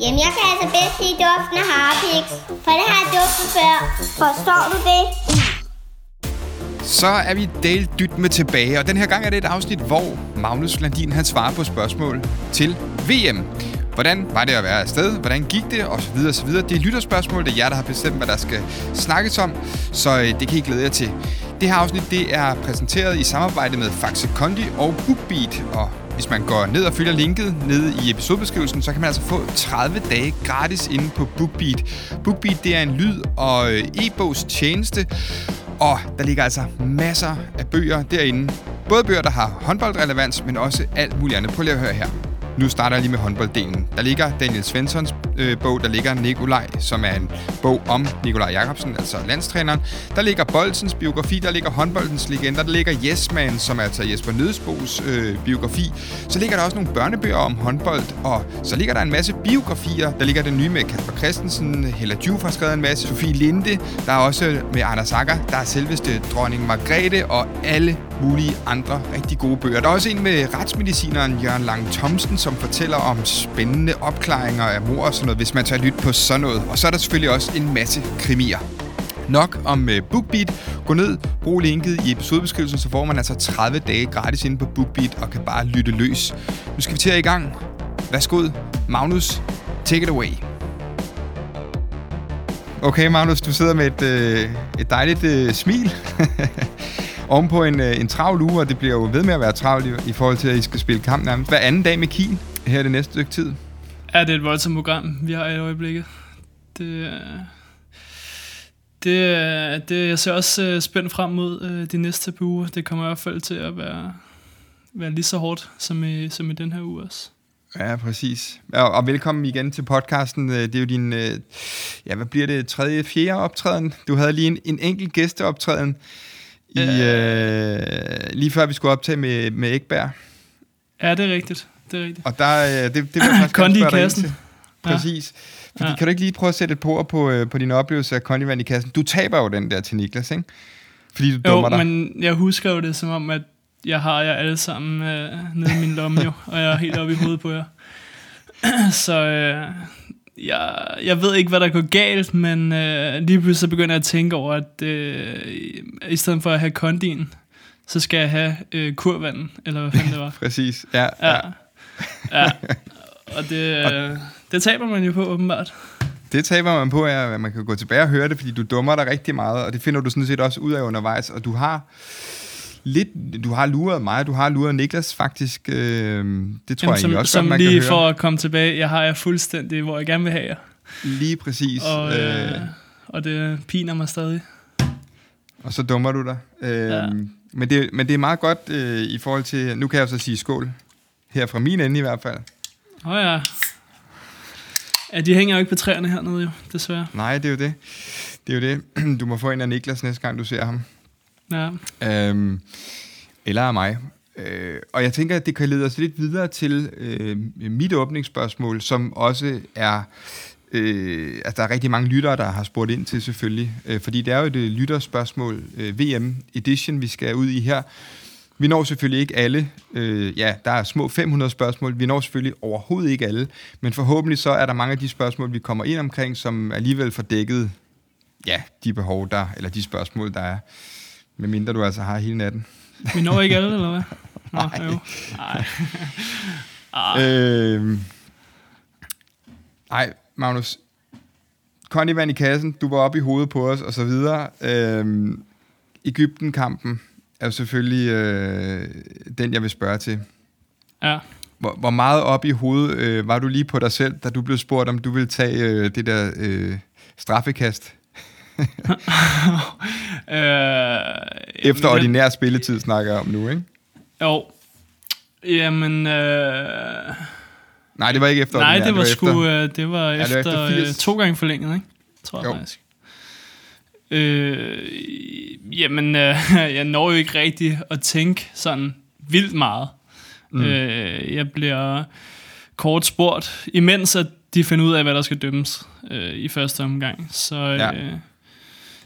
Jamen, jeg kan altså bedst lide duften af harpix, for det har jeg duftet før. Forstår du det? Så er vi Dale dyt med tilbage, og den her gang er det et afsnit, hvor Magnus Landin han svarer på spørgsmål til VM. Hvordan var det at være afsted? Hvordan gik det? Og så videre, og så videre. Det er lytterspørgsmål. Det er jer, der har bestemt, hvad der skal snakkes om. Så øh, det kan I glæde jer til. Det her afsnit det er præsenteret i samarbejde med Faxe Kondi og BookBeat. Og hvis man går ned og følger linket nede i episodebeskrivelsen, så kan man altså få 30 dage gratis inde på BookBeat. BookBeat det er en lyd- og øh, e-bogs tjeneste, og der ligger altså masser af bøger derinde. Både bøger, der har håndboldrelevans, men også alt muligt andet. Prøv lige at høre her. Nu starter jeg lige med håndbolddelen. Der ligger Daniel Svenssons øh, bog, der ligger Nikolaj, som er en bog om Nikolaj Jakobsen, altså landstræneren. Der ligger Boldsens biografi, der ligger håndboldens legender, der ligger Yes Man, som er altså Jesper Nødsbos øh, biografi. Så ligger der også nogle børnebøger om håndbold, og så ligger der en masse biografier. Der ligger den nye med Kasper Christensen, Hella Djuf har skrevet en masse, Sofie Linde, der er også med Anders Akker, der er selveste dronning Margrethe og alle mulige andre rigtig gode bøger. Der er også en med retsmedicineren Jørgen Lang Thomsen, som fortæller om spændende opklaringer af mor og sådan noget, hvis man tager lyt på sådan noget. Og så er der selvfølgelig også en masse krimier. Nok om øh, BookBeat. Gå ned, brug linket i episodebeskrivelsen, så får man altså 30 dage gratis inde på BookBeat og kan bare lytte løs. Nu skal vi til at i gang. Værsgo, Magnus. Take it away. Okay, Magnus, du sidder med et, øh, et dejligt øh, smil. Ovenpå en, øh, en travl uge, og det bliver jo ved med at være travlt i, i forhold til, at I skal spille kamp nærmest hver anden dag med Kiel her det næste stykke tid. Ja, det er et voldsomt program, vi har i øjeblikket. Det, er- det, er- det, jeg ser også øh, spændt frem mod øh, de næste par uger. Det kommer i hvert fald til at være, være lige så hårdt som i, som i den her uge også. Ja, præcis. Og, og velkommen igen til podcasten. Øh, Det er jo din, øh, ja, hvad bliver det, tredje, fjerde optræden? Du havde lige en, en enkelt gæsteoptræden, i, øh, lige før vi skulle optage med, med Ekberg. Ja, det er rigtigt. Det er rigtigt. Og der, øh, det, det vil jeg faktisk Kondi i kassen. Præcis. Fordi, Ja. Kan du ikke lige prøve at sætte et på på, øh, på din oplevelse af Kondi Vand i kassen? Du taber jo den der til Niklas, ikke? Fordi du dummer Jo, dig. men jeg husker jo det som om, at jeg har jer alle sammen øh, nede i min lomme jo, og jeg er helt oppe i hovedet på jer. Så øh, jeg, jeg ved ikke, hvad der går galt, men øh, lige pludselig så begynder jeg at tænke over, at øh, i stedet for at have kondien, så skal jeg have øh, kurvanden, eller hvad fanden det var. Præcis, ja. ja. Ja, ja. Og det, øh, det taber man jo på, åbenbart. Det taber man på, er, at man kan gå tilbage og høre det, fordi du dummer dig rigtig meget, og det finder du sådan set også ud af undervejs, og du har lidt, du har luret mig, du har luret Niklas faktisk, øh, det tror Jamen, jeg som, også som man lige kan høre. for at komme tilbage, jeg har jer fuldstændig, hvor jeg gerne vil have jer. Lige præcis. Og, øh, øh, og det piner mig stadig. og så dummer du dig. Øh, Ja. men, det, men det er meget godt øh, i forhold til, nu kan jeg så sige skål, her fra min ende i hvert fald. Åh oh, ja. Ja, de hænger jo ikke på træerne hernede jo, desværre. Nej, det er jo det. Det er jo det. Du må få en af Niklas næste gang, du ser ham. Ja. Øhm, eller af mig. Øh, og jeg tænker, at det kan lede os lidt videre til øh, mit åbningsspørgsmål, som også er... Øh, altså, der er rigtig mange lyttere, der har spurgt ind til selvfølgelig. Øh, fordi det er jo et øh, lytterspørgsmål, øh, VM Edition, vi skal ud i her. Vi når selvfølgelig ikke alle. Øh, ja, der er små 500 spørgsmål. Vi når selvfølgelig overhovedet ikke alle. Men forhåbentlig så er der mange af de spørgsmål, vi kommer ind omkring, som alligevel får dækket ja, de behov, der, eller de spørgsmål, der er. Medmindre du altså har hele natten. Vi når ikke alle, eller hvad? Nå, jo. Nej. Ah, Øh, ej, Magnus. Conny vand i kassen, du var oppe i hovedet på os, og så videre. Øh, Ægypten-kampen er jo selvfølgelig øh, den, jeg vil spørge til. ja. Hvor, hvor meget op i hovedet øh, var du lige på dig selv, da du blev spurgt, om du ville tage øh, det der øh, straffekast Øh, efter jamen, ordinær spilletid, snakker jeg om nu, ikke? Jo. Jamen, øh, Nej, det var ikke efter nej, ordinær, det var, efter. sgu, øh, det var det var efter, efter efter 80. to gange forlænget, ikke? Tror jeg Jo. faktisk. Øh, jamen, øh, jeg når jo ikke rigtig at tænke sådan vildt meget. Mm. Øh, jeg bliver kort spurgt, imens at de finder ud af, hvad der skal dømmes øh, i første omgang. Så, øh, Ja.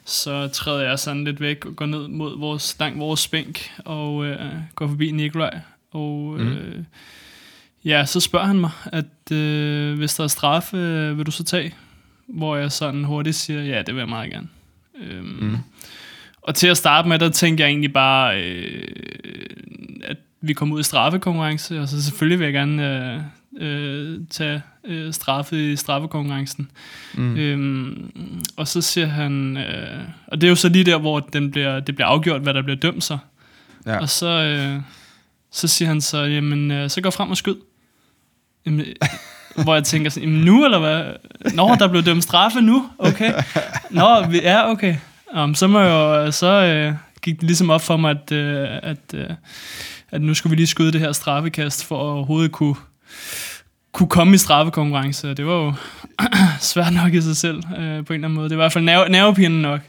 Så træder jeg sådan lidt væk og går ned mod vores, langt vores spænk og øh, går forbi Nikolaj. Og øh, Ja, så spørger han mig, at øh, hvis der er straffe, øh, vil du så tage? Hvor jeg sådan hurtigt siger, ja, det vil jeg meget gerne. Øhm, mm. Og til at starte med, der tænkte jeg egentlig bare, øh, at vi kom ud i straffekonkurrence, og så selvfølgelig vil jeg gerne øh, øh, tage øh, straffe i straffekonkurrencen. Mm. Øhm, og så siger han, øh, og det er jo så lige der, hvor den bliver, det bliver afgjort, hvad der bliver dømt så. Ja. Og så, øh, så siger han så, jamen, øh, så gå frem og skyd. Jamen, hvor jeg tænker sådan, jamen nu eller hvad? Nå, der blev dømt straffe nu? Okay. Nå, vi, ja, okay. Um, så må jeg jo, så øh, gik det ligesom op for mig, at, øh, at, øh, at nu skulle vi lige skyde det her straffekast, for at overhovedet kunne, kunne komme i straffekonkurrence. Det var jo svært nok i sig selv, øh, på en eller anden måde. Det var i hvert fald nerve, nervepinden nok.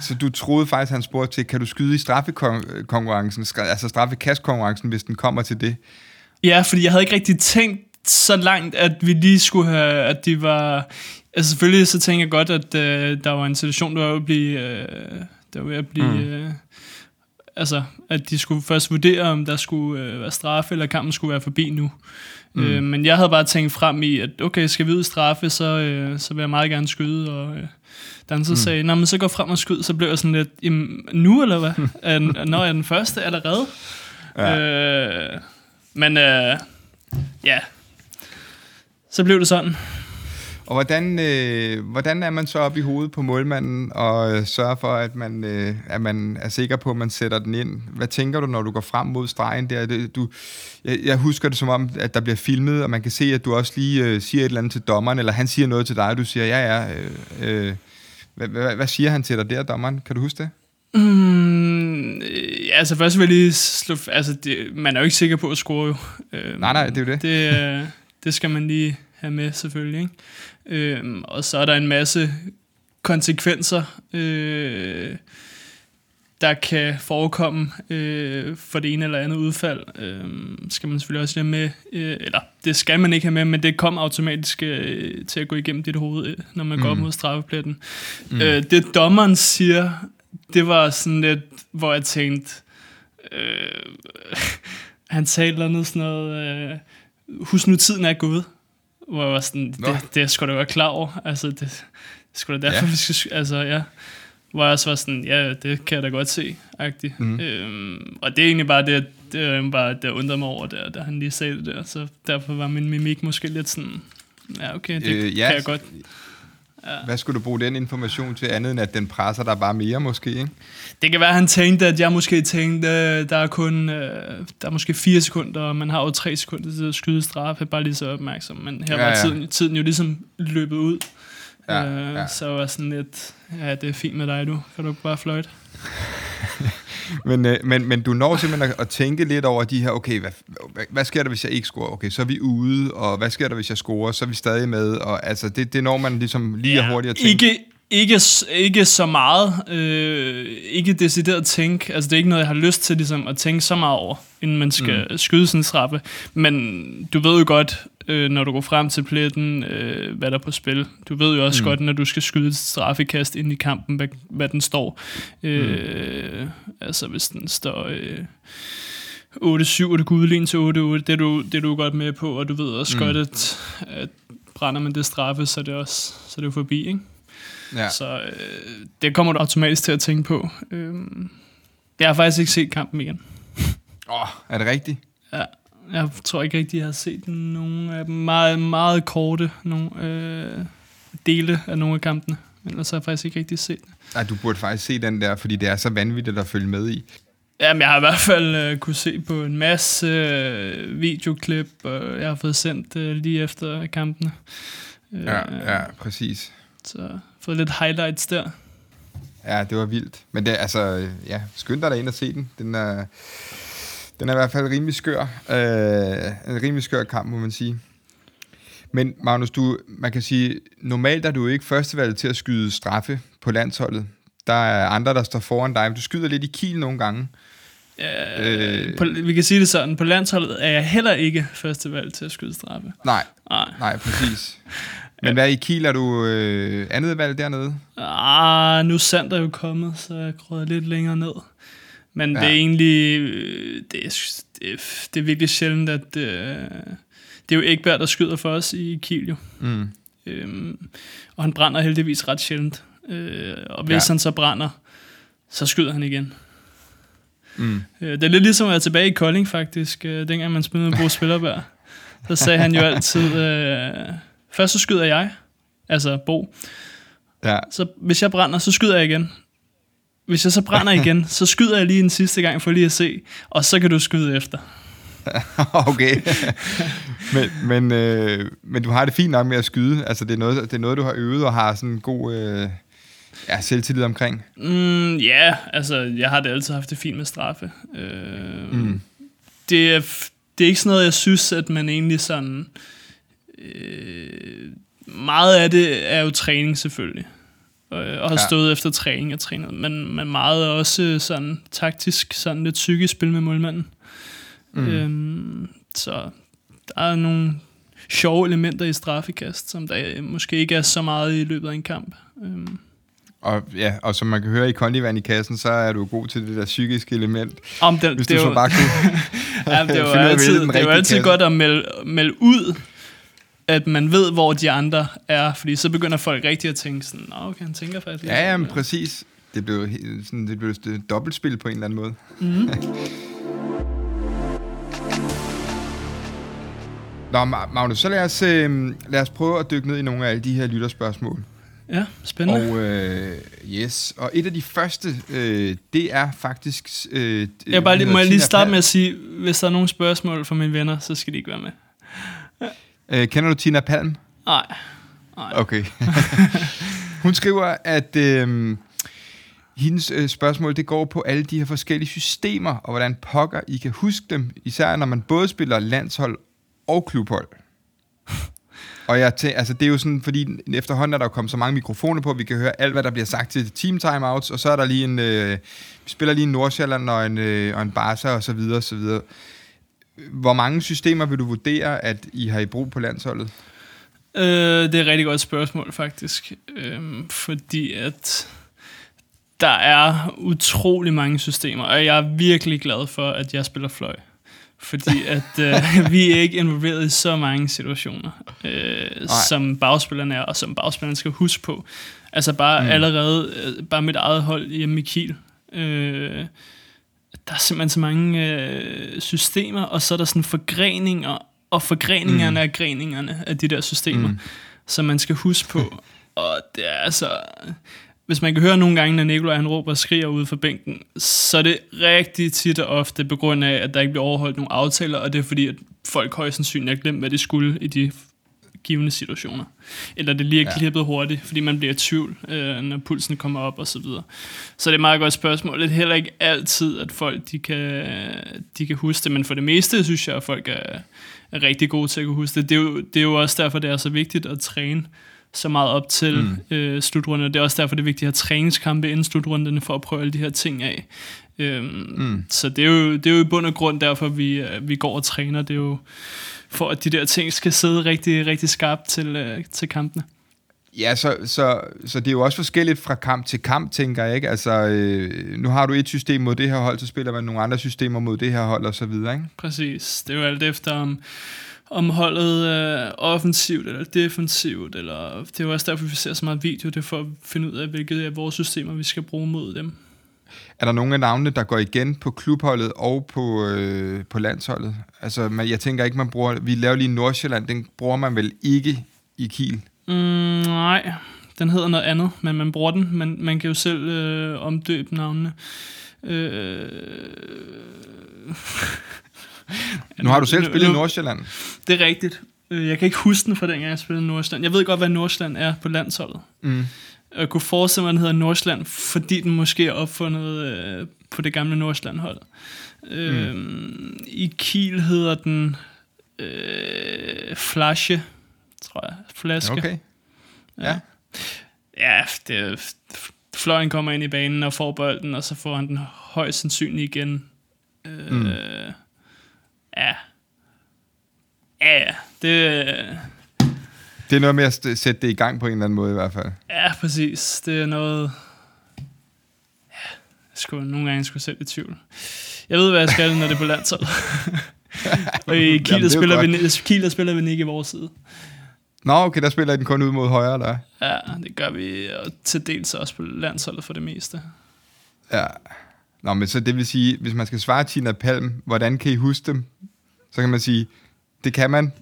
Så du troede faktisk, han spurgte til, kan du skyde i straffekonkurrencen, altså straffekastkonkurrencen, hvis den kommer til det? Ja, fordi jeg havde ikke rigtig tænkt så langt, at vi lige skulle have, at de var... Altså selvfølgelig så tænker jeg godt, at øh, der var en situation, der var at blive... Øh, der var at blive mm. øh, altså, at de skulle først vurdere, om der skulle øh, være straffe, eller kampen skulle være forbi nu. Mm. Øh, men jeg havde bare tænkt frem i, at okay, skal vi ud straffe, så, øh, så vil jeg meget gerne skyde, og øh, så mm. sagde, Nå, men så går frem og skyd, så blev jeg sådan lidt, nu eller hvad? er, når jeg er den første allerede? Ja. Øh, men øh, ja, så blev det sådan. Og hvordan, øh, hvordan er man så op i hovedet på målmanden og øh, sørger for, at man, øh, at man er sikker på, at man sætter den ind? Hvad tænker du, når du går frem mod stregen der? Du, jeg, jeg husker det som om, at der bliver filmet, og man kan se, at du også lige øh, siger et eller andet til dommeren, eller han siger noget til dig, og du siger, ja, ja. Øh, øh, hvad, hvad, hvad siger han til dig der, dommeren? Kan du huske det? Mm, ja, altså først vil jeg lige slå... Altså, det, man er jo ikke sikker på at score jo. Øh, nej, nej, det er jo det. Det, øh, det skal man lige have med selvfølgelig. Ikke? Øhm, og så er der en masse konsekvenser, øh, der kan forekomme øh, for det ene eller andet udfald. Øh, skal man selvfølgelig også have med, øh, eller det skal man ikke have med, men det kommer automatisk øh, til at gå igennem dit hoved, øh, når man mm. går op mod straffepletten. Mm. Øh, det dommeren siger, det var sådan lidt, hvor jeg tænkte, øh, han sagde noget sådan noget, øh, husk nu tiden er gået hvor jeg var sådan, det, det skulle da være klar over. Altså, det, det skulle da derfor, ja. vi skal... Altså, ja. Hvor jeg også var sådan, ja, det kan jeg da godt se, agtigt. Mm. Øhm, og det er egentlig bare det, det er bare, det undrede mig over, der, da han lige sagde det der. Så derfor var min mimik måske lidt sådan, ja, okay, det øh, ja, kan jeg godt. Ja. Hvad skulle du bruge den information til andet, end at den presser dig bare mere måske, ikke? Det kan være, at han tænkte, at jeg måske tænkte, der er kun øh, der er måske fire sekunder, og man har jo tre sekunder til at skyde straffe, bare lige så opmærksom. Men her ja, var tiden, ja. tiden jo ligesom løbet ud. Ja, øh, ja. Så var sådan lidt, ja, det er fint med dig, du. Kan du bare fløjte? men, øh, men, men du når simpelthen at, at tænke lidt over de her, okay, hvad, hvad, hvad sker der, hvis jeg ikke scorer? Okay, så er vi ude, og hvad sker der, hvis jeg scorer? Så er vi stadig med, og altså, det, det når man ligesom lige ja, hurtigt at tænke. Ikke, ikke, ikke så meget. Øh, ikke decideret at tænke. Altså, det er ikke noget, jeg har lyst til ligesom, at tænke så meget over, inden man skal mm. skyde sin straffe. Men du ved jo godt, øh, når du går frem til pletten, øh, hvad der er på spil. Du ved jo også mm. godt, når du skal skyde et straffekast ind i kampen, hvad, hvad den står. Øh, mm. Altså, hvis den står... Øh, 8-7, og det kunne udligne til 8-8, det er, du, det er du godt med på, og du ved også mm. godt, at, at brænder man det straffe, så er det også så er det jo forbi, ikke? Ja. Så øh, det kommer du automatisk til at tænke på. Øh, jeg har faktisk ikke set kampen igen. Åh, oh, er det rigtigt? Ja, jeg tror ikke rigtig, jeg har set nogen af dem. Meget, meget korte nogle, øh, dele af nogle af kampene. Men ellers har jeg faktisk ikke rigtig set det. Nej, du burde faktisk se den der, fordi det er så vanvittigt at følge med i. Jamen, jeg har i hvert fald øh, kunne se på en masse øh, videoklip, og jeg har fået sendt øh, lige efter kampene. Øh, ja, ja, præcis. Så fået lidt highlights der. Ja, det var vildt. Men det, altså, ja, skynd dig ind og se den. Den er, den er i hvert fald rimelig skør. Øh, en rimelig skør kamp, må man sige. Men Magnus, du, man kan sige, normalt er du ikke førstevalget til at skyde straffe på landsholdet. Der er andre, der står foran dig, men du skyder lidt i kiel nogle gange. Øh, på, vi kan sige det sådan, på landsholdet er jeg heller ikke førstevalg til at skyde straffe. Nej, nej, nej præcis. Men hvad i Kiel? Er du øh, andet valg dernede? Ah, nu er Sander jo kommet, så jeg krøder lidt længere ned. Men ja. det er egentlig... Øh, det er, det, er, det er virkelig sjældent, at... Øh, det er jo Ekberg, der skyder for os i Kiel jo. Mm. Øhm, og han brænder heldigvis ret sjældent. Øh, og hvis ja. han så brænder, så skyder han igen. Mm. Øh, det er lidt ligesom at være tilbage i Kolding faktisk, øh, dengang man spillede med Bo Spillerberg. Så sagde han jo altid, øh, først så skyder jeg, altså Bo. Ja. Så hvis jeg brænder, så skyder jeg igen. Hvis jeg så brænder igen, så skyder jeg lige en sidste gang for lige at se, og så kan du skyde efter. okay. men, men, øh, men du har det fint nok med at skyde. Altså, det er noget, det er noget du har øvet og har sådan en god øh, ja, selvtillid omkring. Mm, ja, altså jeg har det altid haft det fint med straffe. Øh, Mm. det, er, det er ikke sådan noget, jeg synes, at man egentlig sådan... Øh, meget af det er jo træning selvfølgelig. Og, og har Ja. stået efter træning og trænet. Men, men meget er også sådan taktisk, sådan lidt psykisk spil med målmanden. Mm. Øhm, så der er nogle sjove elementer i straffekast, som der måske ikke er så meget i løbet af en kamp. Øhm, Og, ja, og som man kan høre i kondivand i kassen, så er du god til det der psykiske element. om den, Hvis det du er så jo- bare kunne... Ja, det er jo altid, det er jo altid kasse. godt at melde, melde ud, at man ved, hvor de andre er, fordi så begynder folk rigtig at tænke sådan, Nå, okay, han tænker faktisk lidt Ja, ja, over men det." præcis. Det blev, sådan, det blev et dobbeltspil på en eller anden måde. Mhm. Nå, Ma- Magnus, så lad os, øh, lad os prøve at dykke ned i nogle af alle de her lytterspørgsmål. Ja, spændende. Og øh, yes, og et af de første, øh, det er faktisk... Øh, jeg bare lige, må jeg lige starte med at sige, hvis der er nogle spørgsmål fra mine venner, så skal de ikke være med. Øh, kender du Tina Palm? Nej. Nej. Okay. Hun skriver, at øh, hendes øh, spørgsmål, det går på alle de her forskellige systemer, og hvordan pokker I kan huske dem, især når man både spiller landshold og klubhold. Og jeg tæ- altså det er jo sådan, fordi efterhånden er der jo kommet så mange mikrofoner på, vi kan høre alt, hvad der bliver sagt til team timeouts, og så er der lige en, øh, vi spiller lige en Nordsjælland og en, øh, og en Barca og så videre, og så videre. Hvor mange systemer vil du vurdere, at I har i brug på landsholdet? Øh, det er et rigtig godt spørgsmål, faktisk. Øhm, fordi at der er utrolig mange systemer, og jeg er virkelig glad for, at jeg spiller fløj. Fordi at øh, vi er ikke involveret i så mange situationer, øh, som bagspillerne er, og som bagspillerne skal huske på. Altså bare mm. allerede, øh, bare mit eget hold hjemme i Kiel. Øh, der er simpelthen så mange øh, systemer, og så er der sådan forgreninger, og forgreningerne Mm. af greningerne af de der systemer, mm. som man skal huske på. og det er altså... Hvis man kan høre nogle gange, når Nikolaj han råber og skriger ude for bænken, så er det rigtig tit og ofte på grund af, at der ikke bliver overholdt nogle aftaler, og det er fordi, at folk højst sandsynligt har glemt, hvad de skulle i de givende situationer. Eller det lige er Ja. klippet hurtigt, fordi man bliver i tvivl, øh, når pulsen kommer op og så videre. Så det er et meget godt spørgsmål. Det er heller ikke altid, at folk de kan, de kan huske det, men for det meste synes jeg, at folk er, er rigtig gode til at kunne huske det. Det er, jo, det er jo også derfor, det er så vigtigt at træne så meget op til Mm. øh, slutrunderne. Det er også derfor, det er vigtigt at have træningskampe inden slutrunderne for at prøve alle de her ting af. Øhm, Mm. Så det er, jo, det er jo i bund og grund derfor, vi, øh, vi går og træner. Det er jo for, at de der ting skal sidde rigtig, rigtig skarpt til, øh, til kampene. Ja, så, så, så det er jo også forskelligt fra kamp til kamp, tænker jeg, ikke? Altså, øh, nu har du et system mod det her hold, så spiller man nogle andre systemer mod det her hold, og så videre, ikke? Præcis. Det er jo alt efter, om, om holdet er offensivt eller defensivt. Eller, det er jo også derfor, vi ser så meget video. Det er for at finde ud af, hvilket af vores systemer, vi skal bruge mod dem. Er der nogle af navnene, der går igen på klubholdet og på, øh, på landsholdet? Altså, man, jeg tænker ikke, man bruger... Vi laver lige Nordsjælland, den bruger man vel ikke i Kiel? Mm, nej, den hedder noget andet, men man bruger den. Man, man kan jo selv øh, omdøbe navnene. Øh, Nu har du selv nu- spillet i nu- Nordsjælland. Det er rigtigt. Øh, Jeg kan ikke huske den fra dengang, jeg spillede i Nordsjælland. Jeg ved godt, hvad Nordsjælland er på landsholdet. Mm. Mig, at den hedder Nordsjælland, fordi den måske er opfundet øh, på det gamle Nordsjælland-hold. Øh, I Kiel hedder den øh, Flasche, tror jeg. Flaske. Okay. Ja. Ja, det er, fløjen kommer ind i banen og får bolden, og så får han den højst sandsynligt igen. Øh, Mm. Ja. Ja, ja. Det, Det er noget med at sætte det i gang på en eller anden måde i hvert fald. ja, præcis. Det er noget... Ja, jeg skulle nogle gange skulle selv i tvivl. Jeg ved, hvad jeg skal, når det er på landshold. og i Jamen, Kiel, der spiller, godt. vi, Kiel, der spiller vi ikke i vores side. Nå, okay, der spiller I den kun ud mod højre, der. Ja, det gør vi og til dels også på landsholdet for det meste. Ja. Nå, men så det vil sige, hvis man skal svare Tina Palm, hvordan kan I huske dem? Så kan man sige, det kan man,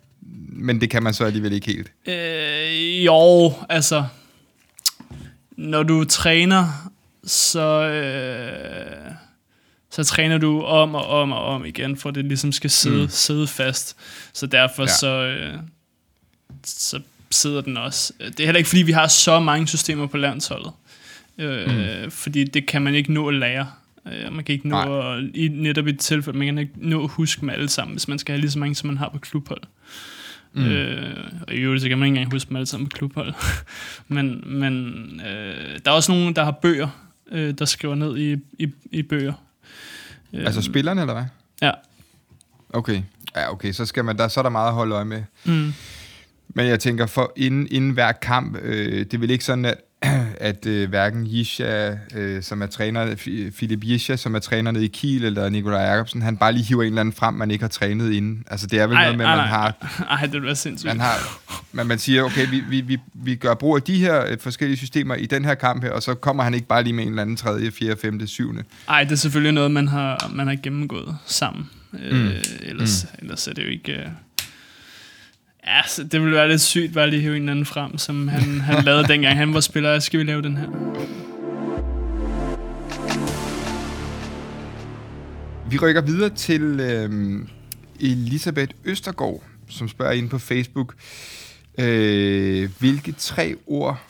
men det kan man så alligevel ikke helt. Øh, jo, altså, når du træner, så, øh, så træner du om og om og om igen, for det ligesom skal sidde, mm. sidde fast. Så derfor Ja. så, øh, så sidder den også. Det er heller ikke, fordi vi har så mange systemer på landsholdet. Øh, mm. Fordi det kan man ikke nå at lære. Øh, Man kan ikke nå Nej. at, i netop i et tilfælde, man kan ikke nå at huske dem alle sammen, hvis man skal have lige så mange, som man har på klubhold. Mm. Øh, og i øvrigt, så kan man ikke engang huske dem alle sammen på klubhold. men men øh, der er også nogen, der har bøger, øh, der skriver ned i, i, i bøger. Øh, Altså spillerne, eller hvad? Ja. Okay. Ja, okay, så, skal man, der, så er der meget at holde øje med. Mm. Men jeg tænker, for inden, inden hver kamp, øh, det er vel ikke sådan, at, at øh, hverken Jisha, øh, som er træner, Philip Jisha, som er træner nede i Kiel, eller Nikolaj Jacobsen, han bare lige hiver en eller anden frem, man ikke har trænet inden. Altså, det er vel Ej, noget med, at man nej. har Ej, det være sindssygt. man har, men man siger, okay, vi, vi, vi, vi gør brug af de her øh, forskellige systemer i den her kamp her, og så kommer han ikke bare lige med en eller anden tredje, fjerde, femte, syvende. Ej, det er selvfølgelig noget, man har, man har gennemgået sammen. Mm. Øh, ellers, mm. ellers er det jo ikke... Øh... Ja, så det ville være lidt sygt bare lige at hive en anden frem, som han, han lavede dengang han var spiller. Skal vi lave den her? Vi rykker videre til øhm, Elisabeth Østergaard, som spørger ind på Facebook, øh, hvilke tre ord,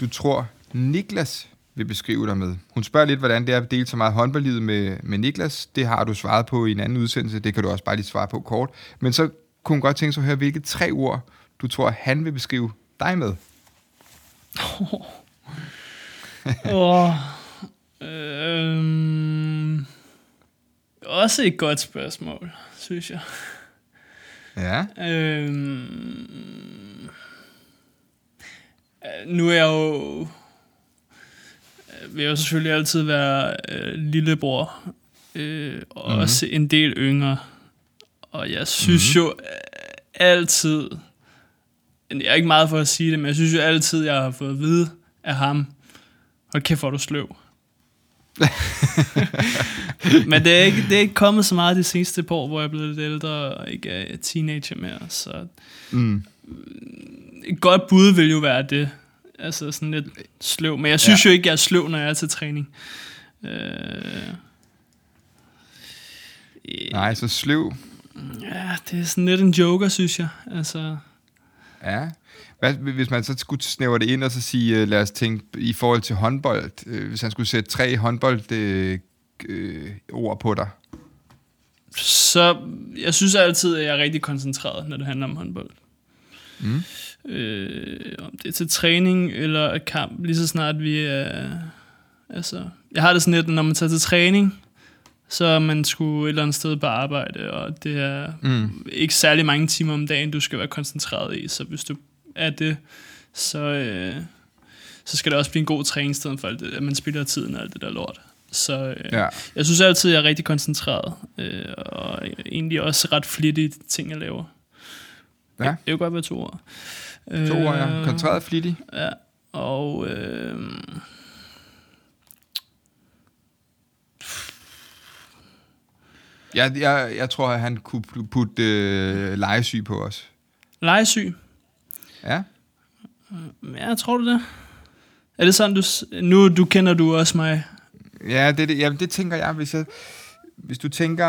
du tror, Niklas vil beskrive dig med. Hun spørger lidt, hvordan det er at dele så meget håndboldlivet med, med Niklas. Det har du svaret på i en anden udsendelse, det kan du også bare lige svare på kort. Men så kunne godt tænke sig at høre, hvilke tre ord, du tror, han vil beskrive dig med. Åh, øhm, også et godt spørgsmål, synes jeg. Ja, Øhm, øh, nu er jeg jo... øh, Vil jeg jo selvfølgelig altid være øh, lillebror. Øh, og mm. også en del yngre. Og jeg synes mm. jo øh, altid... Jeg er ikke meget for at sige det, men jeg synes jo altid, jeg har fået at vide af ham. Hold kæft, hvor du sløv. men det er, ikke, det er ikke kommet så meget de seneste par år, hvor jeg er blevet lidt ældre og ikke er teenager mere. Så mm. et godt bud vil jo være det. Altså sådan lidt sløv. Men jeg synes ja. jo ikke, jeg er sløv, når jeg er til træning. Øh, nej, så sløv. Ja, det er sådan lidt en joker, synes jeg. Altså, Ja. Hvad, hvis man så skulle snævre det ind og så sige, øh, lad os tænke i forhold til håndbold, øh, hvis han skulle sætte tre håndbold øh, øh, ord på dig. så jeg synes altid, at jeg er rigtig koncentreret, når det handler om håndbold. Mm. Øh, om det er til træning eller kamp, lige så snart vi er... Altså, jeg har det sådan lidt, når man tager til træning, så er man sgu et eller andet sted på arbejde, og det er Mm. ikke særlig mange timer om dagen, du skal være koncentreret i, så hvis du er det, så, øh, så skal det også blive en god træning, i stedet for alt det, at man spiller tiden og alt det der lort. Så øh, Ja. jeg synes altid, jeg er rigtig koncentreret, øh, og egentlig også ret flittig i ting, jeg laver. Ja. Det kan godt være to ord. To ord, ja. Koncentreret flittig. Ja, og... Øh, Jeg, jeg, jeg tror, at han kunne putte øh, legesyg på os. legesyg. Ja. Ja, tror du det? Er det sådan, du... Nu du kender du også mig. Ja, det, det, jamen, det tænker jeg, hvis, jeg, hvis du tænker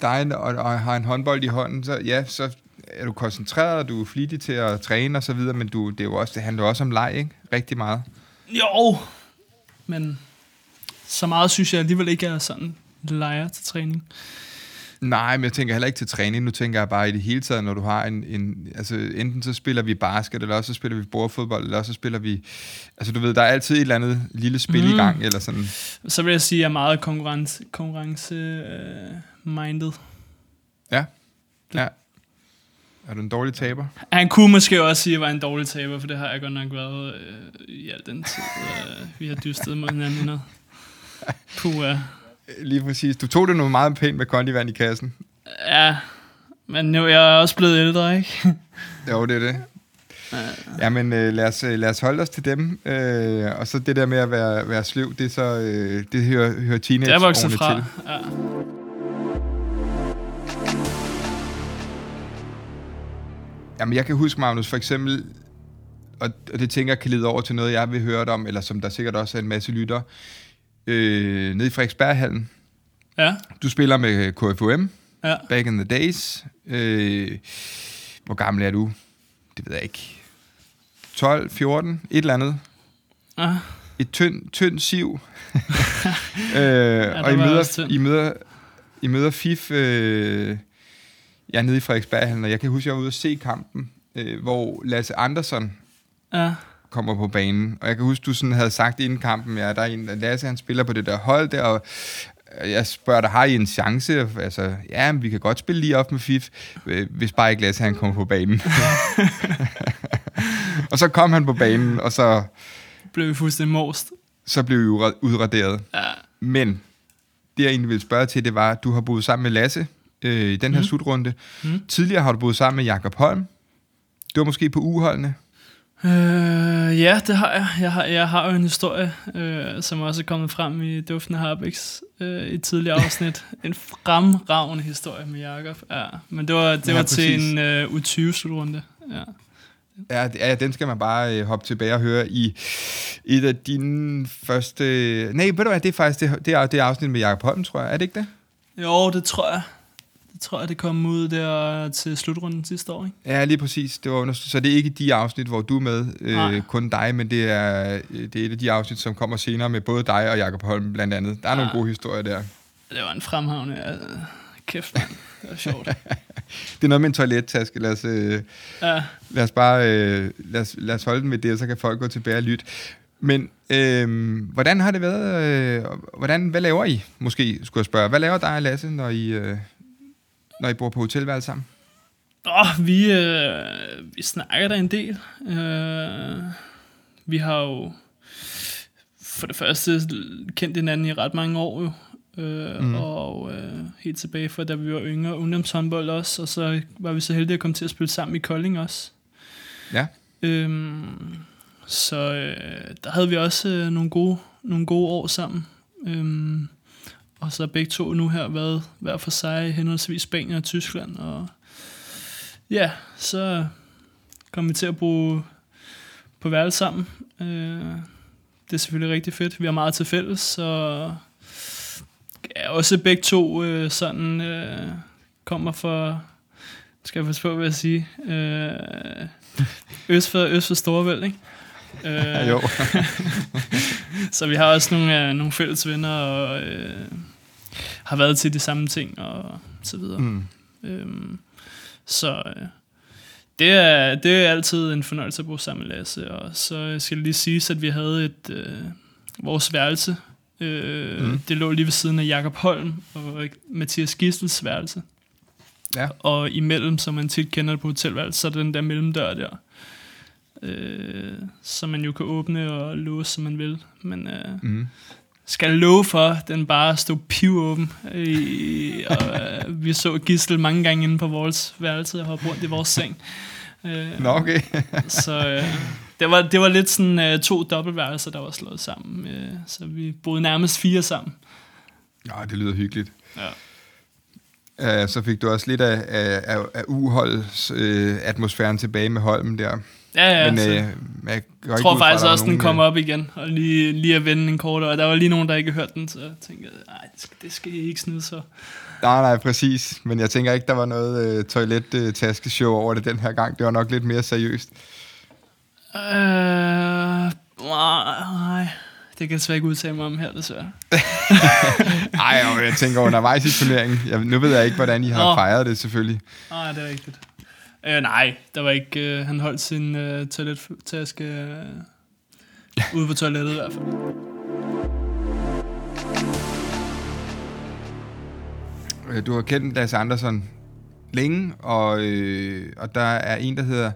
dig og, og har en håndbold i hånden, så ja, så er du koncentreret, og du er flittig til at træne og så videre, men du, det, er jo også, det handler også om leg, ikke? Rigtig meget. Jo, men så meget synes jeg alligevel ikke er sådan lejer til træning. Nej, men jeg tænker heller ikke til træning. Nu tænker jeg bare i det hele taget, når du har en... en altså, enten så spiller vi basket, eller også så spiller vi bordfodbold, eller også så spiller vi... Altså, du ved, der er altid et eller andet lille spil mm. i gang, eller sådan... Så vil jeg sige, at jeg er meget konkurrence, konkurrence øh, minded. Ja. Ja. Er du en dårlig taber? Han kunne måske også sige, at jeg var en dårlig taber, for det har jeg godt nok været øh, i al den tid, øh, vi har dystet mod hinanden. Puh, ja. Lige præcis. Du tog det nu meget pænt med kondivand i kassen. Ja, men nu er jeg også blevet ældre, ikke? Jo, det er det. Jamen, øh, lad, os, øh, lad os holde os til dem. Øh, og så det der med at være, være sløv, det, så, øh, det hører, hører teenage Det er vokset fra. til. Ja. Jamen, jeg kan huske, Magnus, for eksempel, og og det tænker jeg kan lede over til noget, jeg vil høre om, eller som der sikkert også er en masse lytter, øh, nede i Frederiksberghallen. Ja, Du spiller med KFUM, ja. back in the days. Øh, hvor gammel er du? Det ved jeg ikke. 12, 14, et eller andet. ja. Et tynd, tynd siv. øh, og I møder. I møder, I møder FIF, øh, jeg er nede i Frederiksberghallen, og jeg kan huske, jeg var ude at se kampen, øh, hvor Lasse Andersson ja. Kommer på banen. Og jeg kan huske, du sådan havde sagt inden kampen, ja, der er en, Lasse, han spiller på det der hold der, og jeg spørger dig, har I en chance? Altså, ja, men vi kan godt spille lige op med FIF, øh, hvis bare ikke Lasse, han kommer på banen. og så kom han på banen, og så, Blev vi fuldstændig most. så blev vi udraderet. Ja. Men det, jeg egentlig ville spørge til, det var, at du har boet sammen med Lasse øh, i den her mm. slutrunde. Mm. Tidligere har du boet sammen med Jakob Holm. Det var måske på ugeholdene. Øh, ja, det har jeg. Jeg har, jeg har jo en historie, øh, som også er kommet frem i Duften af Harbex øh, i et tidligere afsnit. en fremragende historie med Jakob. Ja, men det var, det Ja, var til en øh, U20-slutrunde. Ja. Ja, ja, den skal man bare øh, hoppe tilbage og høre i et af dine første... Nej, ved du hvad, det er faktisk det, det, er, det er afsnit med Jakob Holm, tror jeg. Er det ikke det? Jo, det tror jeg. Tror jeg, det kom ud der til slutrunden sidste år, ikke? Ja, lige præcis. Det var under, så det er ikke de afsnit, hvor du er med, øh, kun dig, men det er, øh, det er et af de afsnit, som kommer senere med både dig og Jakob Holm blandt andet. Der er nogle Ja. gode historier der. Det var en fremhavne. Ja, kæft, mand. Det var sjovt. Det er noget med en toilettaske. Lad os, øh, Ja. lad os bare øh, lad os, lad os holde den med det, og så kan folk gå tilbage og lytte. Men øh, hvordan har det været? Øh, hvordan, hvad laver I? Måske skulle jeg spørge. Hvad laver dig og Lasse, når I, øh, når I bor på hotelværelse sammen? Åh, vi, øh, vi snakker der en del. Øh, vi har jo for det første kendt hinanden i ret mange år jo. Øh, mm. Og øh, helt tilbage fra da vi var yngre, ungdomshåndbold også, og så var vi så heldige at komme til at spille sammen i Kolding også. Ja. Øhm, så øh, der havde vi også øh, nogle, gode, nogle gode år sammen. Øhm, og så har begge to nu her været hver for sig i henholdsvis Spanien og Tyskland. Og ja, så kom vi til at bo på værelse sammen. Øh, det er selvfølgelig rigtig fedt. Vi har meget til fælles, så ja, også begge to øh, sådan øh, kommer for skal jeg passe på, hvad jeg siger, øh, øst for, øst for Storvæld, ikke? Øh, jo. så vi har også nogle, øh, nogle fælles venner, og øh, har været til de samme ting, og så videre. Mm. Øhm, så øh, det, er, det er altid en fornøjelse at bo sammen med Lasse, og så skal det lige siges, at vi havde et, øh, vores værelse, øh, mm. det lå lige ved siden af Jakob Holm og Mathias Gistels værelse. Ja. Og imellem, som man tit kender det på hotelværelse, så er der den der mellemdør der. Øh, som man jo kan åbne og låse, som man vil. Men øh, Mm. skal jeg love for, den bare stod pivåben. I, og øh, vi så Gistel mange gange inde på vores værelse og hoppe rundt i vores seng. Øh, Nå, okay. så øh, det, var, det var lidt sådan øh, to dobbeltværelser, der var slået sammen. Øh, så vi boede nærmest fire sammen. Nå, det lyder hyggeligt. Ja. Uh, så fik du også lidt af, af, af, af uholds uh, atmosfæren tilbage med Holmen der. Ja, ja, Men uh, jeg jeg tror ud faktisk også, den nogen, kom øh, op igen, og lige, lige at vende en kort, og der var lige nogen, der ikke hørte den, så jeg tænkte, nej, det skal, det skal I ikke snide så. Nej, nej, præcis. Men jeg tænker ikke, der var noget uh, toilet-taskeshow over det den her gang. Det var nok lidt mere seriøst. Øh, nej, det kan jeg desværre ikke udtale mig om her, desværre. Nej, jeg tænker undervejs i turneringen. Jeg, nu ved jeg ikke, hvordan I har Nå. fejret det selvfølgelig. Nej, det er rigtigt. Øh, nej, der var ikke, øh, han holdt sin øh, toilettaske øh, ude på toilettet i hvert fald. Øh, du har kendt Lasse Andersen længe, og, øh, og der er en, der hedder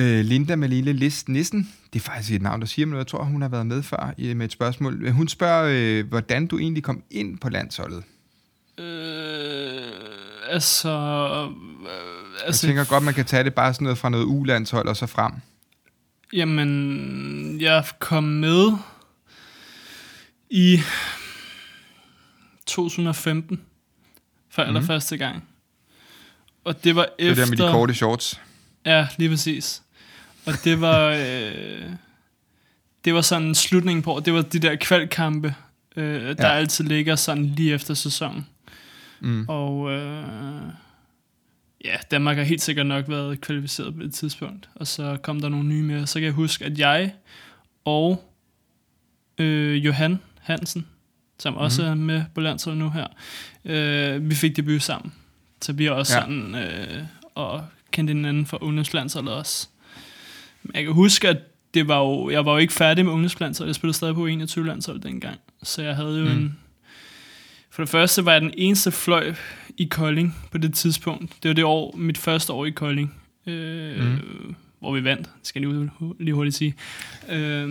Øh, Linda Malille List Nissen, det er faktisk et navn, der siger mig noget. Jeg tror, hun har været med før i- med et spørgsmål. Hun spørger, øh, hvordan du egentlig kom ind på landsholdet. Øh, altså... Øh, Jeg altså tænker godt, man kan tage det bare sådan noget fra noget U-landshold og så frem. Jamen, jeg kom med i 2015 for Mhm. allerførste gang. Og det var Det er efter... der med de korte shorts. Ja, lige præcis. Og det var... Øh, det var sådan slutningen på. Det var de der kvalkampe, øh, der ja. altid ligger sådan lige efter sæsonen. Mm. Og øh, ja, Danmark har helt sikkert nok været kvalificeret på et tidspunkt. Og så kom der nogle nye med. Så kan jeg huske, at jeg og øh, Johan Hansen, som mm. også er med på landsholdet nu her, øh, vi fik debut sammen. Så vi er også Ja. sådan, øh, og kendte hinanden fra ungdomslandsholdet også. Men jeg kan huske, at det var jo, jeg var jo ikke færdig med ungdomslandsholdet. Jeg spillede stadig på 21 landshold dengang. Så jeg havde jo mm. en... For det første var jeg den eneste fløj i Kolding på det tidspunkt. Det var det år, mit første år i Kolding. Øh, Mm. Hvor vi vandt, skal jeg lige, lige hurtigt sige. Øh,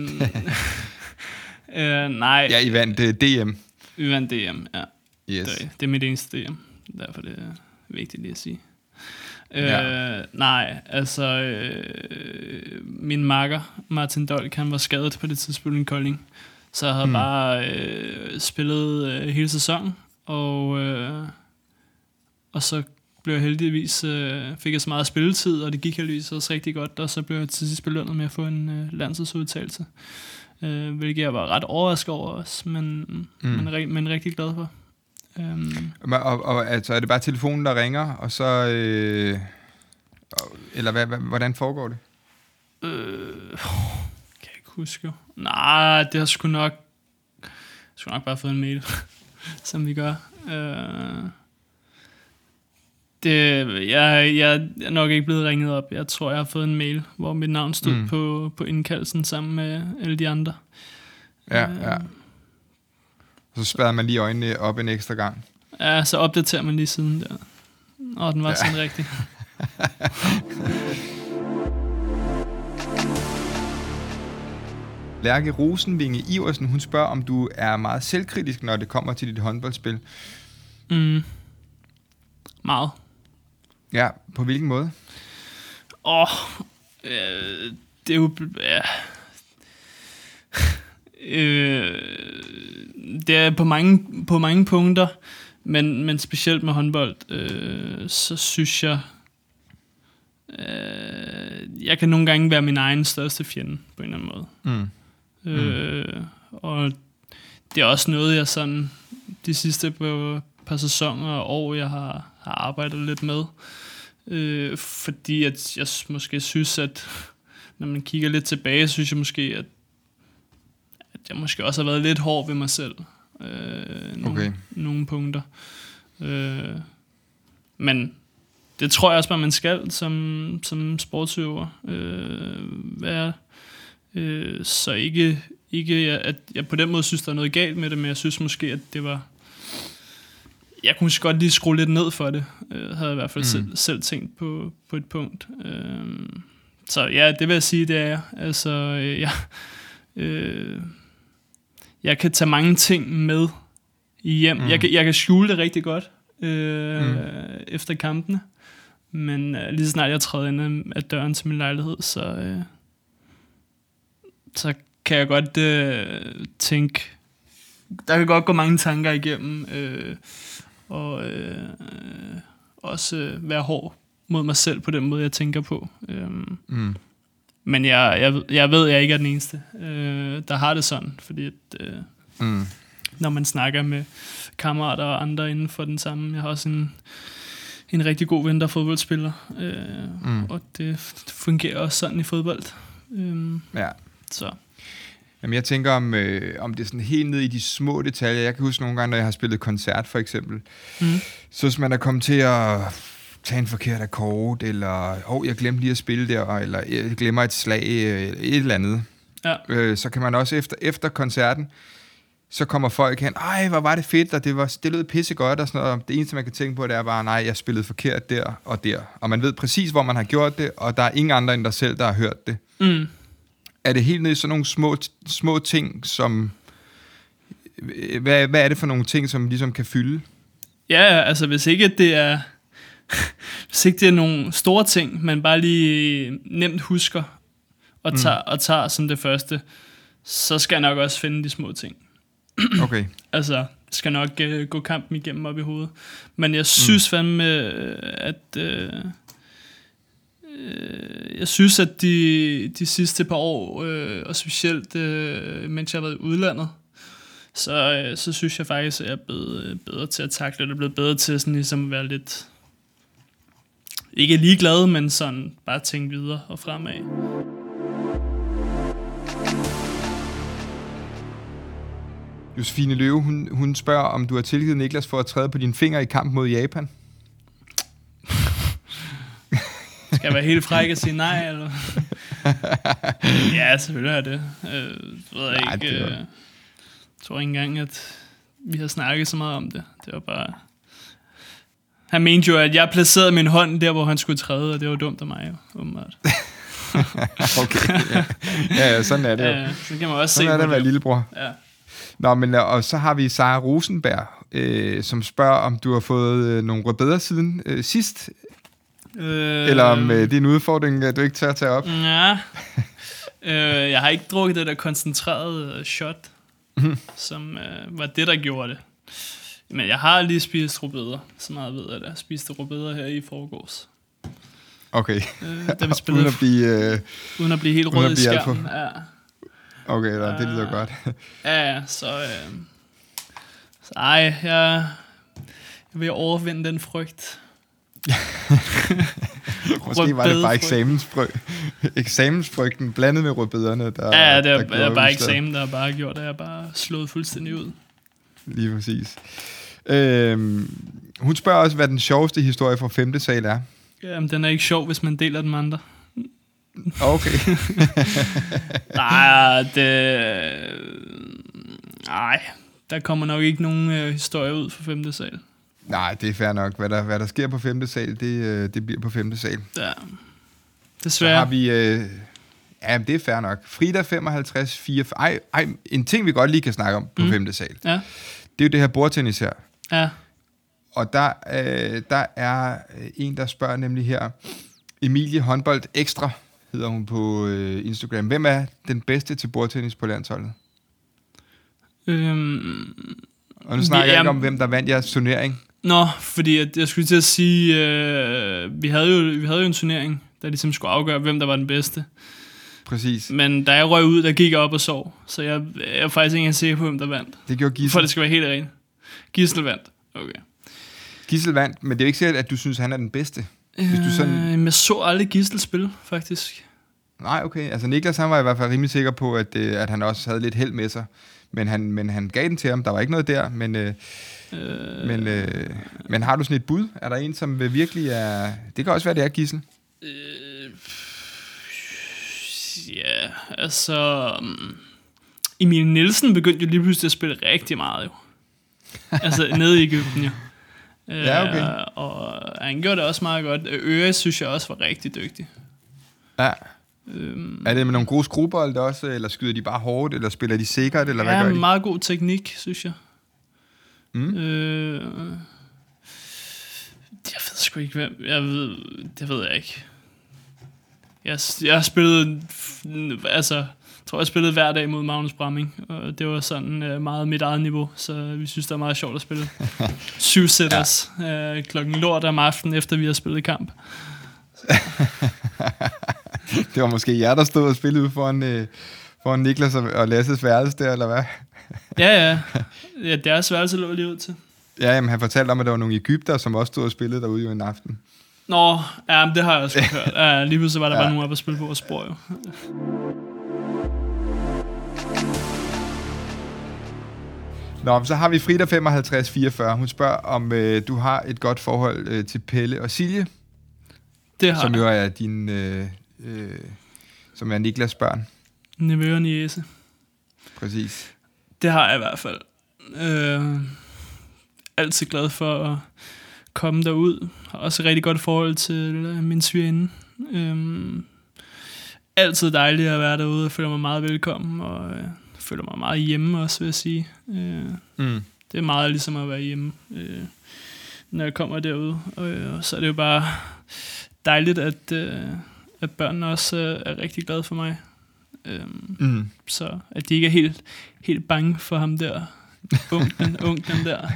øh, nej, Ja, I vandt uh, DM. vi vandt DM, ja. Yes. Det, det er mit eneste DM. Derfor det er vigtigt lige at sige. Ja. Øh, nej, altså øh, min makker Martin Dolk, han var skadet på det tidspunkt i Kolding. Så jeg havde hmm. bare øh, spillet øh, hele sæsonen, og, øh, og så blev jeg heldigvis, øh, fik jeg så meget spilletid, og det gik heldigvis også rigtig godt, og så blev jeg til sidst belønnet med at få en øh, landsholdsudtalelse. Øh, hvilket jeg var ret overrasket over også, men, Mm. mm. men, men rigtig glad for. Um, Og, og, og altså, er det bare telefonen, der ringer, og så... Øh, eller hvad, hvad, hvordan foregår det? Øh, kan jeg ikke huske jo. Nej, det har sgu nok... Jeg skulle nok bare fået en mail, som vi gør. Øh, det, jeg, jeg er nok ikke blevet ringet op. Jeg tror, jeg har fået en mail, hvor mit navn stod Mm. på, på indkaldelsen sammen med alle de andre. Ja, Øh, ja. Så spærrer man lige øjnene op en ekstra gang. Ja, så opdaterer man lige siden der. Og den var ja. sådan rigtig. Lærke Rosenvinge Iversen, hun spørger, om du er meget selvkritisk, når det kommer til dit håndboldspil. Mm. Meget. Ja, på hvilken måde? Åh, øh, det er jo... Ja. øh, det er på mange, på mange punkter, men, men specielt med håndbold, øh, så synes jeg, øh, jeg kan nogle gange være min egen største fjende, på en eller anden måde. Mm. Øh, og det er også noget, jeg sådan de sidste par, par sæsoner og år, jeg har, har arbejdet lidt med. Øh, fordi at jeg måske synes, at når man kigger lidt tilbage, synes jeg måske, at, at jeg måske også har været lidt hård ved mig selv. Øh, nogle, Okay. nogle punkter. Øh, men det tror jeg også bare, man skal som, som sportsøver øh, være. Øh, så ikke, ikke at jeg på den måde synes, der er noget galt med det, men jeg synes måske, at det var... Jeg kunne måske godt lige skrue lidt ned for det, øh, havde jeg i hvert fald Mm. selv, selv tænkt på, på et punkt. Øh, så ja, det vil jeg sige, det er jeg. Altså, øh, jeg, øh, jeg kan tage mange ting med hjem. Mm. Jeg, kan, jeg kan skjule det rigtig godt øh, Mm. efter kampene. Men øh, lige snart jeg træder ind af døren til min lejlighed, så, øh, så kan jeg godt øh, tænke, der kan godt gå mange tanker igennem, øh, og øh, også øh, være hård mod mig selv på den måde, jeg tænker på. Øh, Mm. men jeg, jeg, ved- jeg ved, at jeg ikke er den eneste, øh, der har det sådan, fordi at, øh, Mm. når man snakker med kammerater og andre inden for den samme. Jeg har også en, en rigtig god ven, der er fodboldspiller, øh, Mm. og det fungerer også sådan i fodbold. Øh, Ja. Så Jamen, jeg tænker om, øh, om det er sådan helt ned i de små detaljer. Jeg kan huske nogle gange, når jeg har spillet koncert, for eksempel. Mm. Så hvis man er kommet til at tage en forkert akkord, eller oh, jeg glemte lige at spille der, eller jeg glemmer et slag, øh, eller et eller andet. Ja. Øh, så kan man også efter, efter koncerten så kommer folk hen, ej, hvor var det fedt, og det, var, det lød pissegodt, og sådan noget. Og Det eneste, man kan tænke på, det er bare, nej, jeg spillede forkert der og der. Og man ved præcis, hvor man har gjort det, og der er ingen andre end dig selv, der har hørt det. Mm. Er det helt ned i sådan nogle små, små ting, som... Hvad, hvad er det for nogle ting, som ligesom kan fylde? Ja, altså hvis ikke det er hvis ikke det er nogle store ting, man bare lige nemt husker og tager, mm. og tager som det første, så skal jeg nok også finde de små ting. Okay. Altså, skal nok uh, gå kampen igennem op i hovedet. Men jeg synes mm. fandme, øh, at... Uh, øh, jeg synes, at de, de sidste par år, øh, og specielt øh, mens jeg har været i udlandet, så, øh, så synes jeg faktisk, at jeg er blevet øh, bedre til at takle det. Jeg er blevet bedre til sådan ligesom at være lidt... Ikke ligeglad, men sådan bare tænke videre og fremad. Josefine Løve, hun, hun spørger, om du har tilgivet Niklas for at træde på dine fingre i kamp mod Japan. Skal jeg være helt fræk og sige nej, eller? ja, selvfølgelig er det. Øh, ved jeg Nej, ikke. det var- Øh, tror ikke engang, at vi har snakket så meget om det. Det var bare... Han mente jo, at jeg placerede min hånd der, hvor han skulle træde, og det var dumt af mig, jo, åbenbart. Okay. Ja, ja, ja sådan er det jo. Ja, så kan man også Sådan se er det at være lillebror. Ja. Nå, men øh, og så har vi Sara Rosenberg, øh, som spørger, om du har fået øh, nogle rødbeder siden øh, sidst, Øh, eller om øh, det er en udfordring, at du ikke tør tage op. Ja. øh, jeg har ikke drukket det der koncentrerede øh, shot, Mhm. som øh, var det, der gjorde det. Men jeg har lige spist rubeder. Så meget ved jeg, at jeg spiste rubeder her i forgårs. Okay, Øh, da vi spillede, uden at blive... Øh, uden at blive helt rød i skærmen. Ja, okay, da, det lyder godt. ja, ja, så... Øh, så ej, jeg, jeg vil overvinde den frygt. Måske var det bare eksamensfrø, eksamensfrygten blandet med rødbederne, der, Ja, ja, det der er, gjorde er bare eksamen, der har bare gjort, at jeg bare slået fuldstændig ud. Lige præcis. Øhm, hun spørger også, hvad den sjoveste historie fra 5. sal er. Jamen, den er ikke sjov, hvis man deler den med andre. Okay. Nej, det... Nej, der kommer nok ikke nogen øh, historie ud fra 5. sal. Nej, det er fair nok. Hvad der, hvad der sker på 5. sal, det, øh, det bliver på 5. sal. Ja. Så Desværre. har vi... Øh, ja, det er fair nok. Frida 55, 4... Ej, ej, en ting, vi godt lige kan snakke om på Mm. 5. sal, Ja, det er jo det her bordtennis her. ja. Og der, øh, der er øh, en, der spørger nemlig her, Emilie Håndbold Ekstra, hedder hun på øh, Instagram. Hvem er den bedste til bordtennis på landsholdet? Øhm, Og nu snakker jeg ikke om, hvem der vandt jeres turnering. Nå, fordi at jeg skulle til at sige, øh, vi, havde jo, vi havde jo en turnering, der ligesom skulle afgøre, hvem der var den bedste. Præcis. Men da jeg røg ud, der gik jeg op og sov. Så jeg, jeg er faktisk ikke engang sikker på, hvem der vandt. Det gjorde For Gissel. det skal være helt rent. Gisel vandt. Okay. Gissel vandt, men det er jo ikke sikkert, at du synes, han er den bedste. Hvis du sådan- Øh, jeg så aldrig Gisel spille, faktisk. Nej, okay. Altså Niklas, han var i hvert fald rimelig sikker på, at, øh, at han også havde lidt held med sig. Men han, men han gav den til ham. Der var ikke noget der. Men, øh, Øh, men, øh, men har du sådan et bud? Er der en, som virkelig er... Det kan også være, det er Gissel. Øh, ja, altså... um, Emil Nielsen begyndte jo lige pludselig at spille rigtig meget, jo. altså, nede i Ægypten, jo. Øh, Ja, okay. Og han gjorde det også meget godt. Øre synes jeg også var rigtig dygtig. Ja. Øhm, Er det med nogle gode skruebolde også, eller skyder de bare hårdt, eller spiller de sikkert, eller hvad ja, gør de? meget god teknik, synes jeg. Mm. Øh, jeg ved sgu ikke, hvem... Jeg ved, det ved jeg ikke. Jeg, jeg har spillet... Altså, jeg tror, jeg spillede hver dag mod Magnus Bramming, og det var sådan øh, meget mit eget niveau, så vi synes, det er meget sjovt at spille. Syv sætters ja. øh, klokken lort om aftenen, efter vi har spillet kamp. Det var måske jer, der stod og spillede ude foran, øh, foran Niklas og, og Lasses værelse der, eller hvad? Ja, ja. ja deres værelse lå lige ud til. Ja, jamen, han fortalte om, at der var nogle Ægypter, som også stod og spillede derude jo en aften. Nå, ja, men det har jeg også hørt. Ja, lige pludselig var der Ja. bare nogen oppe at spille på vores spor, jo. Nå, så har vi Frida 5544. Hun spørger, om øh, du har et godt forhold øh, til Pelle og Silje, Det har som jeg. jo er din... Øh, øh, som er Niklas børn. Nevø og niese. Præcis. Det har jeg i hvert fald. Øh, altid glad for at komme derud. Har også et rigtig godt forhold til min svigerinde. Øh, altid dejligt at være derude. Jeg føler mig meget velkommen, og øh, føler mig meget hjemme også, vil jeg sige. Øh, Mm. det er meget ligesom at være hjemme, øh, når jeg kommer derud. Og, øh, så er det jo bare dejligt, at, øh, at børnene også øh, er rigtig glade for mig. Øh, Mm. så at de ikke er helt, helt bange for ham der. Onklen, onklen der.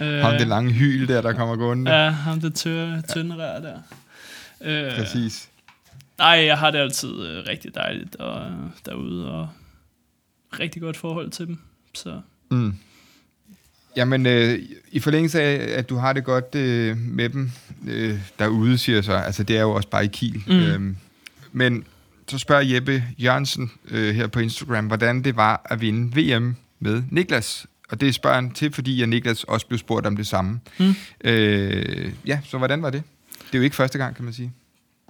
Øh, Ham det lange hyl der, der kommer gående. Ja, ham det tørre, tynde rør der. Øh, Præcis. nej, jeg har det altid øh, rigtig dejligt og, øh, derude, og rigtig godt forhold til dem. Så Mm. Jamen, øh, i forlængelse af, at du har det godt øh, med dem øh, derude, siger jeg så, altså det er jo også bare i Kiel. Mm. Øhm, men så spørger Jeppe Jørgensen øh, her på Instagram, hvordan det var at vinde VM med Niklas. Og det spørger han til, fordi at Niklas også blev spurgt om det samme. Mm. Øh, ja, så hvordan var det? Det er jo ikke første gang, kan man sige.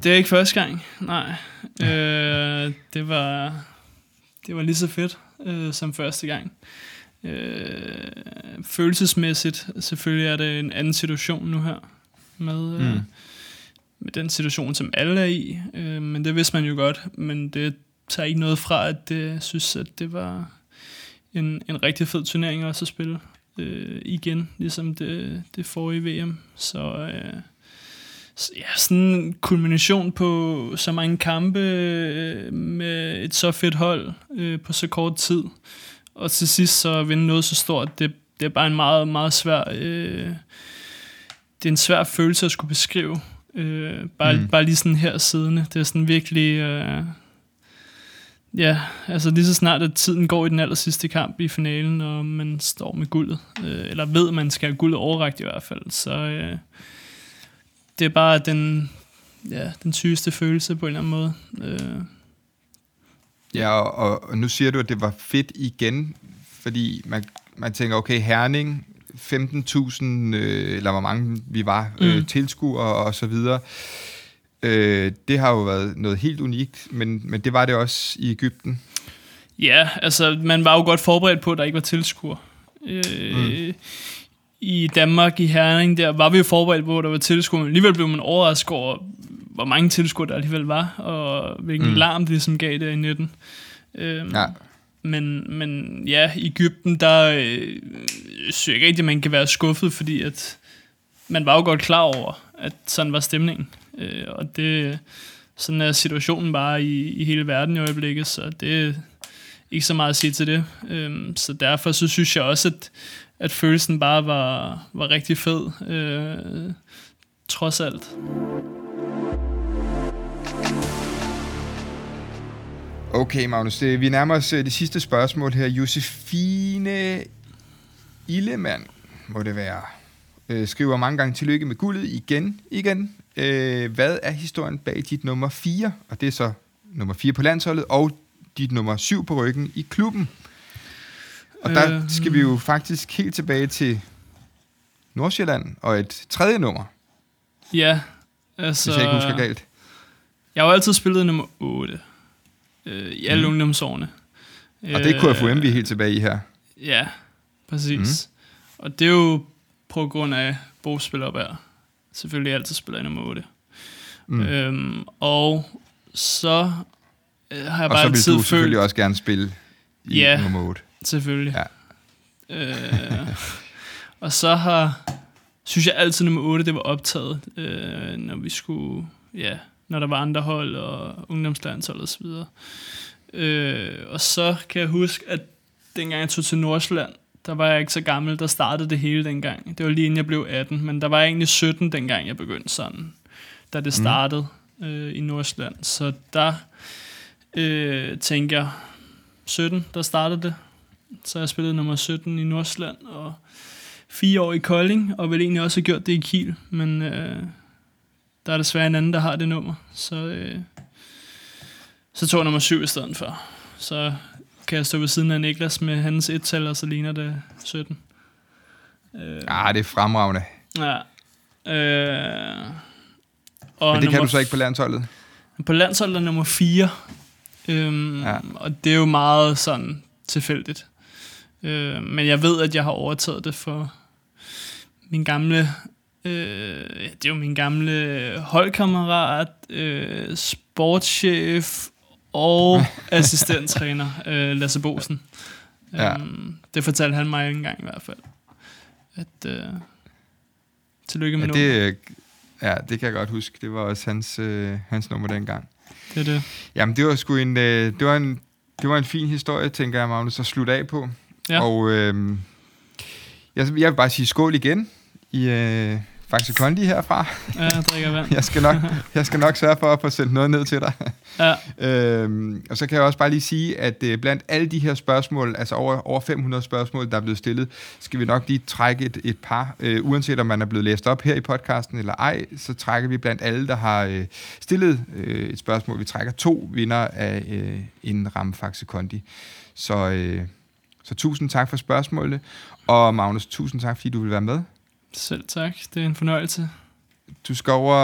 Det er ikke første gang, nej. Øh, det var det var lige så fedt øh, som første gang. Øh, følelsesmæssigt selvfølgelig er det en anden situation nu her med, øh, Mm med den situation, som alle er i. Øh, men det vidste man jo godt, men det tager ikke noget fra, at jeg synes, at det var en, en rigtig fed turnering også at spille øh, igen, ligesom det, det forrige VM. Så øh, ja, sådan en kulmination på så mange kampe øh, med et så fedt hold øh, på så kort tid. Og til sidst så at vinde noget så stort, det, det er bare en meget, meget svær... Øh, det er en svær følelse at skulle beskrive. Øh, bare, Mm. bare lige sådan her siddende. Det er sådan virkelig... Øh, ja, altså lige så snart at tiden går i den aller sidste kamp i finalen, og man står med guldet, øh, eller ved, at man skal have guldet overrækt i hvert fald, så øh, det er bare den, ja, den sygeste følelse på en eller anden måde. Øh, Ja, og, og, og nu siger du, at det var fedt igen, fordi man, man tænker, okay, Herning, 15.000, øh, eller hvor mange vi var, øh, Mm. tilskuere og så videre. Øh, det har jo været noget helt unikt, men, men det var det også i Ægypten. Ja, altså man var jo godt forberedt på, at der ikke var tilskuer. Øh, mm. I Danmark, i Herning, der var vi jo forberedt på, at der var tilskuer, men alligevel blev man overrasket over, hvor mange tilskuere der alligevel var, og hvilken Mm. larm det ligesom gav der i 19. Øhm, Ja men, men ja, i Ægypten, der øh, synes jeg ikke at man kan være skuffet, fordi at man var jo godt klar over, at sådan var stemningen. Øh, og det, sådan er situationen bare i, i hele verden i øjeblikket, så det er ikke så meget at sige til det. Øh, så derfor så synes jeg også, at, at følelsen bare var, var rigtig fed, øh, trods alt. Okay, Magnus, det, vi nærmer os øh, det sidste spørgsmål her. Josefine Illemann, må det være, øh, skriver mange gange tillykke med guldet igen, igen. Øh, hvad er historien bag dit nummer 4? Og det er så nummer 4 på landsholdet, og dit nummer 7 på ryggen i klubben. Og der Øh, skal vi jo faktisk helt tilbage til Nordsjælland, og et tredje nummer, Ja, så, altså... hvis jeg ikke husker galt. Jeg har jo altid spillet nummer 8 øh, i alle Mm. ungdomsårene. Og det er KFUM, vi er helt tilbage i her. Ja, præcis. Mm. Og det er jo på grund af Bo spiller op her. Selvfølgelig altid spiller i nummer 8. Mm. Øhm, og så øh, har jeg Og bare så vil altid du følt... selvfølgelig også gerne spille i Ja. nummer 8. Selvfølgelig. Ja. Øh, og så har, synes jeg altid nummer 8, det var optaget, øh, når vi skulle, ja, når der var andre hold og ungdomslandshold og så videre. Øh, og så kan jeg huske, at dengang jeg tog til Nordsjælland, der var jeg ikke så gammel, der startede det hele dengang. Det var lige inden jeg blev 18, men der var jeg egentlig 17 dengang jeg begyndte sådan, da det startede mm. øh, i Nordsjælland. Så der øh, tænker jeg, 17, der startede det. Så jeg spillede nummer 17 i Nordsjælland, og fire år i Kolding, og vil egentlig også gjort det i Kiel, men øh, der er desværre en anden, der har det nummer, så, øh, så tog jeg nummer 7 i stedet for. Så kan jeg stå ved siden af Niklas med hans et-tal, og så ligner det 17. Øh, Ah, det er fremragende. ja. Øh, og Men det kan du så ikke på landsholdet. på landsholdet er nummer 4. Øhm, ja. Og det er jo meget sådan tilfældigt. Øh, men jeg ved, at jeg har overtaget det for min gamle... Øh, det er jo min gamle holdkammerat, øh, sportschef og assistenttræner, øh, Lasse Bosen. Ja. Øhm, det fortalte han mig engang i hvert fald. At, øh, tillykke med Ja, det, øh, ja, det kan jeg godt huske. Det var også hans, øh, hans nummer dengang. det er det. Jamen, det var sgu en, øh, det var en, det var en fin historie, tænker jeg, Magnus, at slutte af på. Ja. Og øh, jeg, jeg vil bare sige skål igen i øh, Faxe Kondi herfra. Ja, jeg drikker vand. Jeg skal, nok, jeg skal nok sørge for at få sendt noget ned til dig. Ja, Øhm, og så kan jeg også bare lige sige, at øh, blandt alle de her spørgsmål, altså over, over 500 spørgsmål, der er blevet stillet, skal vi nok lige trække et, et par, øh, uanset om man er blevet læst op her i podcasten eller ej, så trækker vi blandt alle, der har øh, stillet øh, et spørgsmål. Vi trækker to vinder af øh, en ramme Faxe Kondi. Så, øh, så tusind tak for spørgsmålet. Og Magnus, tusind tak, fordi du vil være med. Selv tak. Det er en fornøjelse. Du skal over,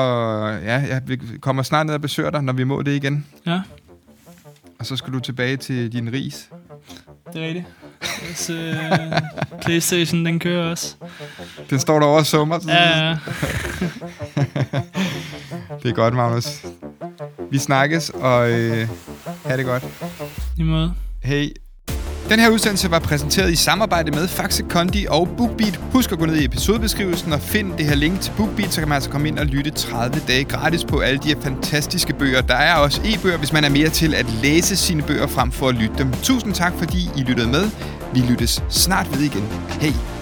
ja, jeg kommer snart ned og besøger dig, når vi må det igen. Ja, Og så skal du tilbage til din ris. det er rigtigt. Så, øh, Playstation, den kører også. Den står derovre og summer. Ja, ja. Det er godt, Magnus. Vi snakkes, og øh, ha' det godt. i måde. Hej. Den her udsendelse var præsenteret i samarbejde med Faxe Kondi og BookBeat. Husk at gå ned i episodebeskrivelsen og find det her link til BookBeat, så kan man altså komme ind og lytte 30 dage gratis på alle de her fantastiske bøger. Der er også e-bøger, hvis man er mere til at læse sine bøger frem for at lytte dem. Tusind tak, fordi I lyttede med. Vi lyttes snart ved igen. Hej.